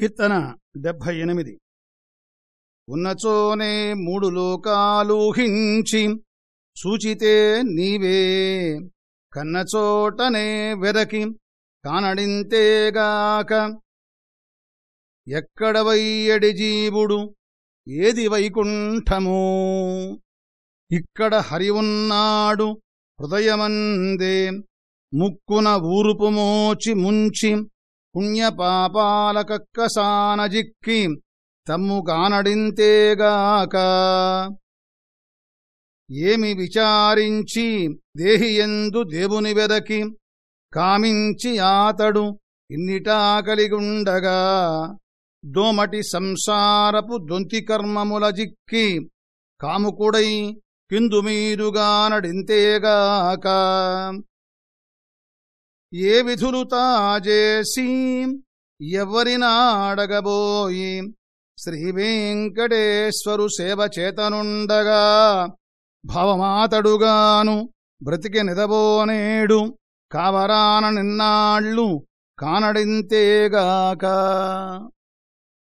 కీర్తన డెబ్భై ఎనిమిది. ఉన్నచోనే మూడు లోకాలూహించి సూచితే నీవే. కన్నచోటనే వెరకి కానడింతేగాక ఎక్కడ వయ్యడి జీవుడు ఏది వైకుంఠము? ఇక్కడ హరి ఉన్నాడు హృదయమందే ముక్కున ఊరుపు మోచి ముంచి పుణ్యపాపాలకక్కసానజిక్కి తమ్ముగానడింతేగాక. ఏమి విచారించి దేహియందు దేవుని వెదకి కామించి ఆతడు ఇన్నిటా కలిగుండగా. దోమటి సంసారపు దొంతి కర్మముల జిక్కి కాముకుడై కిందుమీదుగా నడింతేగాక ఏ విధులు తాజేసి ఎవరినాడగబోయి శ్రీవేంకటేశ్వరు సేవ చేతనుండగా భవమాతడుగాను బ్రతికి నిదబోనేడు. కావరాన నిన్నాళ్ళు కానడింతేగాక